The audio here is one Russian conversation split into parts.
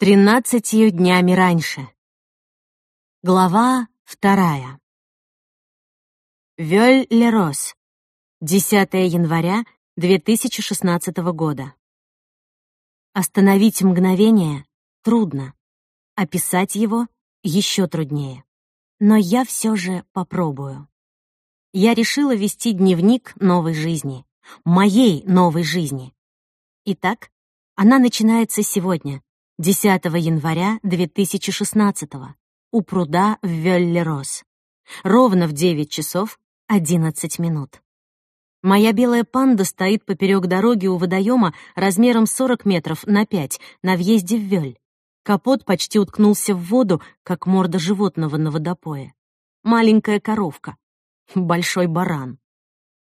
Тринадцатью днями раньше. Глава вторая. Вёль-Лерос. 10 января 2016 года. Остановить мгновение трудно. Описать его еще труднее. Но я все же попробую. Я решила вести дневник новой жизни. Моей новой жизни. Итак, она начинается сегодня, 10 января 2016 у пруда в Вёллерос. Ровно в 9 часов 11 минут. Моя белая панда стоит поперек дороги у водоема размером 40 метров на 5 на въезде в Вёль. Капот почти уткнулся в воду, как морда животного на водопое. Маленькая коровка. Большой баран.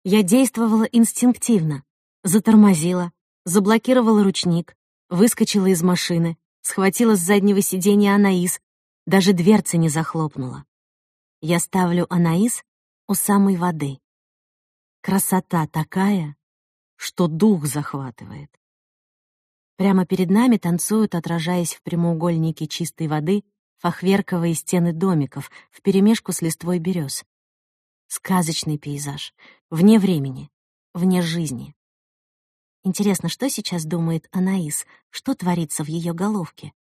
Я действовала инстинктивно. Затормозила, заблокировала ручник, выскочила из машины, схватила с заднего сиденья Анаис, даже дверцы не захлопнула. Я ставлю Анаис у самой воды. Красота такая, что дух захватывает. Прямо перед нами танцуют, отражаясь в прямоугольнике чистой воды, фахверковые стены домиков вперемешку с листвой берез. Сказочный пейзаж, вне времени, вне жизни. Интересно, что сейчас думает Анаис, что творится в ее головке?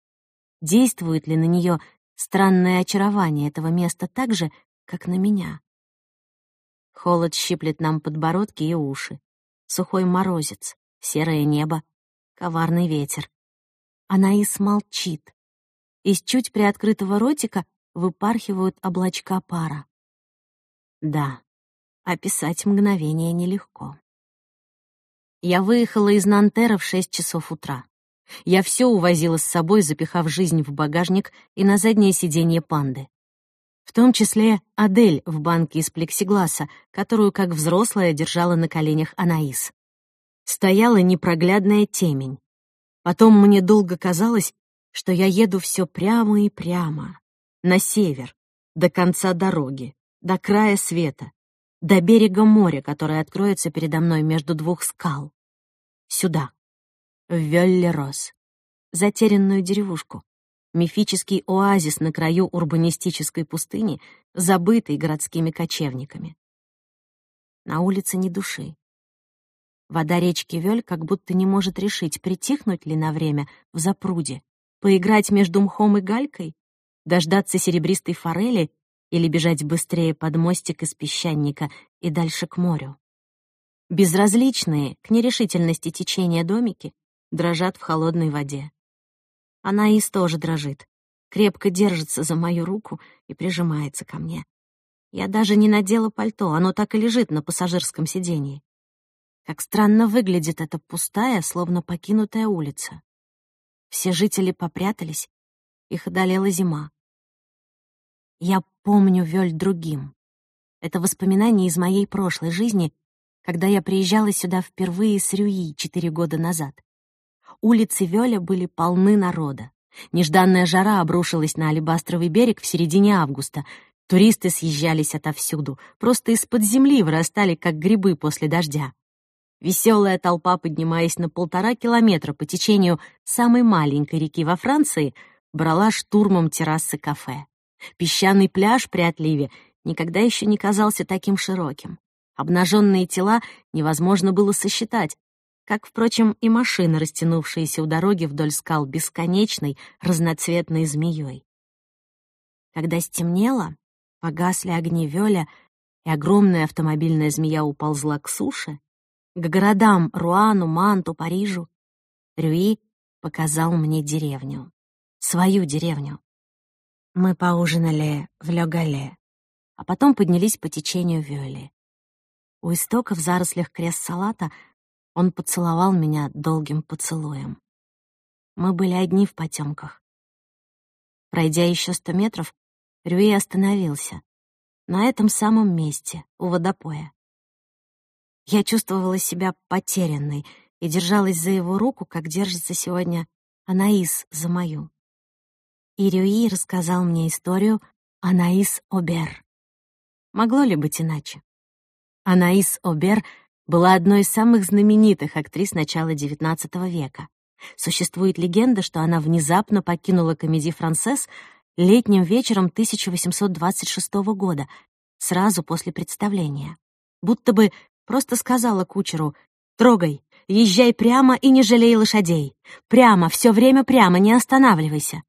Действует ли на нее странное очарование этого места так же, как на меня? Холод щиплет нам подбородки и уши. Сухой морозец, серое небо, коварный ветер. Анаис молчит. Из чуть приоткрытого ротика выпархивают облачка пара. Да, описать мгновение нелегко. Я выехала из Нантера в шесть часов утра. Я все увозила с собой, запихав жизнь в багажник и на заднее сиденье панды. В том числе Адель в банке из плексигласа, которую, как взрослая, держала на коленях Анаис. Стояла непроглядная темень. Потом мне долго казалось, что я еду все прямо и прямо, на север, до конца дороги, до края света, до берега моря, которое откроется передо мной между двух скал. Сюда, в Вёллерос, затерянную деревушку, мифический оазис на краю урбанистической пустыни, забытый городскими кочевниками. На улице ни души. Вода речки Вёль как будто не может решить, притихнуть ли на время в запруде, поиграть между мхом и галькой, дождаться серебристой форели или бежать быстрее под мостик из песчаника и дальше к морю. Безразличные к нерешительности течения домики дрожат в холодной воде. Анаис тоже дрожит, крепко держится за мою руку и прижимается ко мне. Я даже не надела пальто, оно так и лежит на пассажирском сиденье. Как странно выглядит эта пустая, словно покинутая улица. Все жители попрятались, их одолела зима. Я помню Вёль другим. Это воспоминание из моей прошлой жизни, когда я приезжала сюда впервые с Рюи четыре года назад. Улицы Вёля были полны народа. Нежданная жара обрушилась на Алебастровый берег в середине августа. Туристы съезжались отовсюду, просто из-под земли вырастали, как грибы после дождя. Веселая толпа, поднимаясь на полтора километра по течению самой маленькой реки во Франции, брала штурмом террасы кафе. Песчаный пляж при отливе никогда еще не казался таким широким. Обнаженные тела невозможно было сосчитать, как, впрочем, и машины, растянувшиеся у дороги вдоль скал бесконечной, разноцветной змеей. Когда стемнело, погасли огни Вёля, и огромная автомобильная змея уползла к суше, к городам Руану, Манту, Парижу, Рюи показал мне деревню, свою деревню. Мы поужинали в Лёгале, а потом поднялись по течению Вёли. У истока в зарослях крест-салата он поцеловал меня долгим поцелуем. Мы были одни в потемках. Пройдя еще сто метров, Рюи остановился. На этом самом месте, у водопоя. Я чувствовала себя потерянной и держалась за его руку, как держится сегодня Анаис за мою и Рюи рассказал мне историю Анаис Обер. Могло ли быть иначе? Анаис Обер была одной из самых знаменитых актрис начала XIX века. Существует легенда, что она внезапно покинула комедий «Францесс» летним вечером 1826 года, сразу после представления. Будто бы просто сказала кучеру «Трогай, езжай прямо и не жалей лошадей. Прямо, все время прямо, не останавливайся».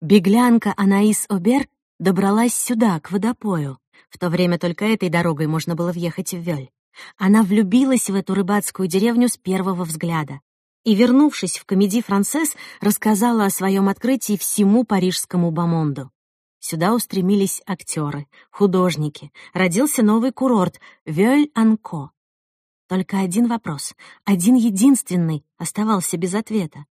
Беглянка Анаис Обер добралась сюда, к водопою. В то время только этой дорогой можно было въехать в Вёль. Она влюбилась в эту рыбацкую деревню с первого взгляда и, вернувшись в комедий «Францесс», рассказала о своем открытии всему парижскому бомонду. Сюда устремились актеры, художники, родился новый курорт — Вёль-Анко. Только один вопрос, один единственный, оставался без ответа.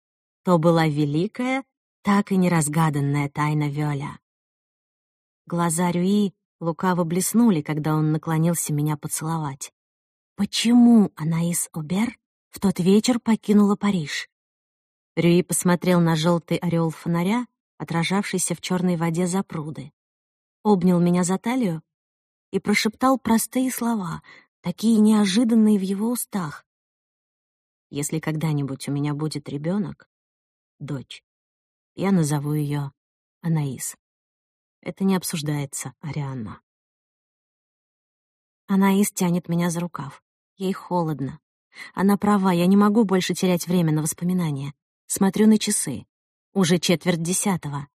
То была великая, так и неразгаданная тайна Вёля. Глаза Рюи лукаво блеснули, когда он наклонился меня поцеловать. Почему Анаис Обер в тот вечер покинула Париж. Рюи посмотрел на желтый орел фонаря, отражавшийся в черной воде за пруды, обнял меня за талию и прошептал простые слова, такие неожиданные в его устах. «Если когда-нибудь у меня будет ребенок, дочь, я назову ее Анаис. Это не обсуждается, Арианна». Анаис тянет меня за рукав. Ей холодно. Она права, я не могу больше терять время на воспоминания. Смотрю на часы. Уже четверть десятого.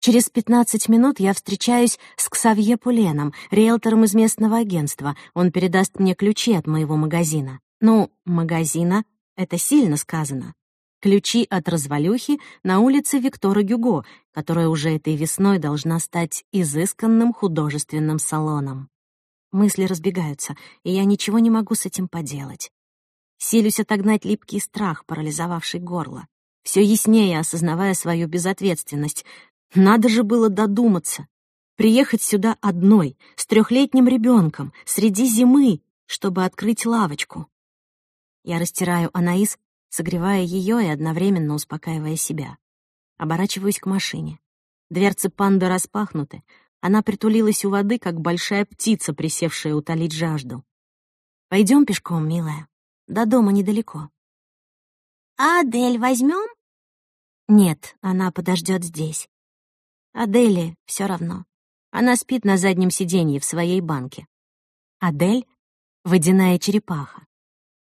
Через пятнадцать минут я встречаюсь с Ксавье Пуленом, риэлтором из местного агентства. Он передаст мне ключи от моего магазина. Ну, магазина — это сильно сказано. Ключи от развалюхи на улице Виктора Гюго, которая уже этой весной должна стать изысканным художественным салоном. Мысли разбегаются, и я ничего не могу с этим поделать. Силюсь отогнать липкий страх, парализовавший горло. Все яснее осознавая свою безответственность. Надо же было додуматься. Приехать сюда одной, с трехлетним ребенком, среди зимы, чтобы открыть лавочку. Я растираю Анаис, согревая ее и одновременно успокаивая себя. Оборачиваюсь к машине. Дверцы панды распахнуты. Она притулилась у воды, как большая птица, присевшая утолить жажду. Пойдем пешком, милая. До дома недалеко. А Адель возьмем? Нет, она подождет здесь. Адели все равно. Она спит на заднем сиденье в своей банке. Адель — водяная черепаха.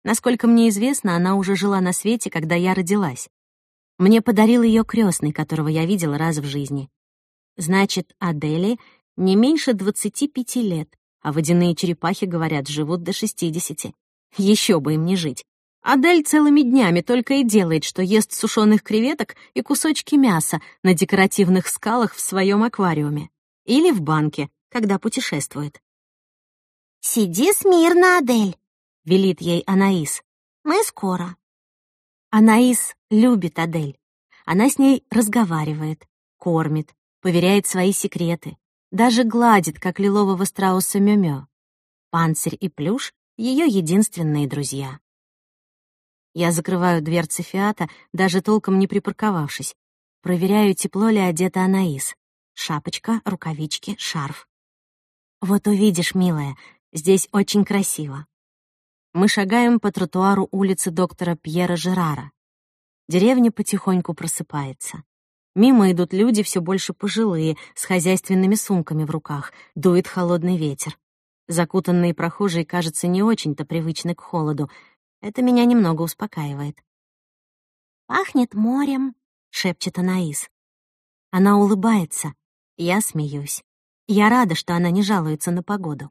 Насколько мне известно, она уже жила на свете, когда я родилась. Мне подарил ее крестный, которого я видела раз в жизни. Значит, Адели не меньше 25 лет, а водяные черепахи, говорят, живут до 60. Еще бы им не жить. Адель целыми днями только и делает, что ест сушеных креветок и кусочки мяса на декоративных скалах в своем аквариуме. Или в банке, когда путешествует. «Сиди смирно, Адель», — велит ей Анаис. «Мы скоро». Анаис любит Адель. Она с ней разговаривает, кормит, поверяет свои секреты, даже гладит, как лилового страуса Мё-Мё. Панцирь и плюш ее единственные друзья. Я закрываю дверцы Фиата, даже толком не припарковавшись. Проверяю, тепло ли одета Анаис. Шапочка, рукавички, шарф. Вот увидишь, милая, здесь очень красиво. Мы шагаем по тротуару улицы доктора Пьера Жерара. Деревня потихоньку просыпается. Мимо идут люди все больше пожилые, с хозяйственными сумками в руках. Дует холодный ветер. Закутанные прохожие, кажется, не очень-то привычны к холоду. Это меня немного успокаивает. «Пахнет морем», — шепчет Анаис. Она улыбается. Я смеюсь. Я рада, что она не жалуется на погоду.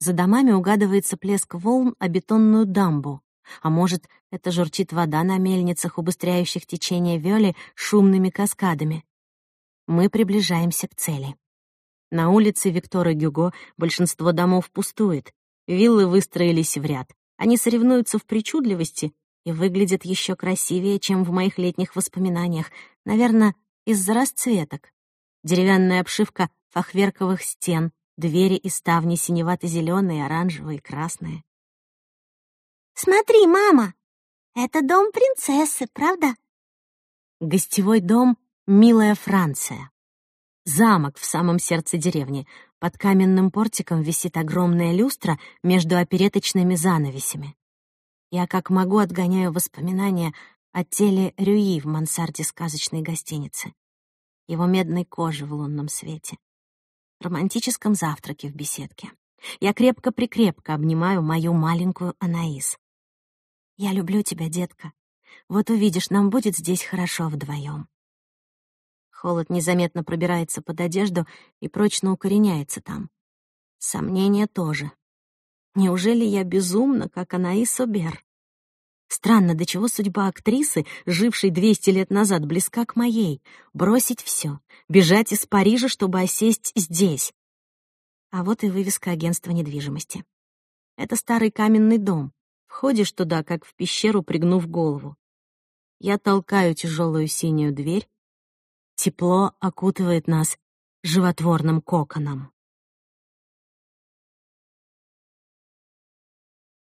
За домами угадывается плеск волн о бетонную дамбу. А может, это журчит вода на мельницах, убыстряющих течение Вёли шумными каскадами. Мы приближаемся к цели. На улице Виктора Гюго большинство домов пустует. Виллы выстроились в ряд. Они соревнуются в причудливости и выглядят еще красивее, чем в моих летних воспоминаниях. Наверное, из-за расцветок. Деревянная обшивка фахверковых стен, двери и ставни синевато-зеленые, оранжевые, красные. «Смотри, мама! Это дом принцессы, правда?» Гостевой дом «Милая Франция». Замок в самом сердце деревни. Под каменным портиком висит огромная люстра между опереточными занавесями. Я как могу отгоняю воспоминания отеле Рюи в мансарде сказочной гостиницы, его медной кожи в лунном свете, романтическом завтраке в беседке. Я крепко-прикрепко обнимаю мою маленькую Анаис. «Я люблю тебя, детка. Вот увидишь, нам будет здесь хорошо вдвоем. Холод незаметно пробирается под одежду и прочно укореняется там. Сомнения тоже. Неужели я безумна, как Анаис Обер? Странно, до чего судьба актрисы, жившей 200 лет назад, близка к моей. Бросить все, бежать из Парижа, чтобы осесть здесь. А вот и вывеска агентства недвижимости. Это старый каменный дом. Входишь туда, как в пещеру, пригнув голову. Я толкаю тяжелую синюю дверь. Тепло окутывает нас животворным коконом.